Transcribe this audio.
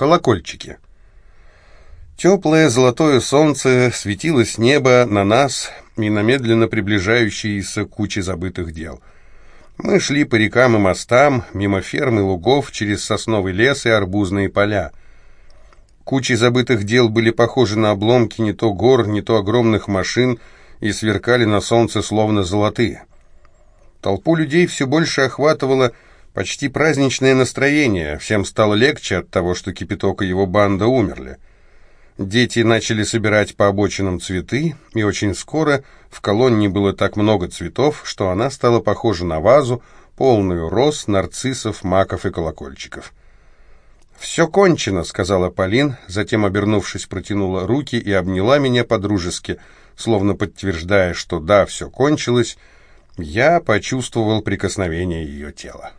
Колокольчики. Теплое золотое солнце светило с неба на нас и на медленно приближающиеся кучи забытых дел. Мы шли по рекам и мостам, мимо ферм и лугов, через сосновый лес и арбузные поля. Кучи забытых дел были похожи на обломки не то гор, не то огромных машин и сверкали на солнце словно золотые. Толпу людей все больше охватывало почти праздничное настроение, всем стало легче от того, что Кипяток и его банда умерли. Дети начали собирать по обочинам цветы, и очень скоро в колонне было так много цветов, что она стала похожа на вазу, полную роз, нарциссов, маков и колокольчиков. «Все кончено», — сказала Полин, затем, обернувшись, протянула руки и обняла меня по-дружески, словно подтверждая, что да, все кончилось, я почувствовал прикосновение ее тела.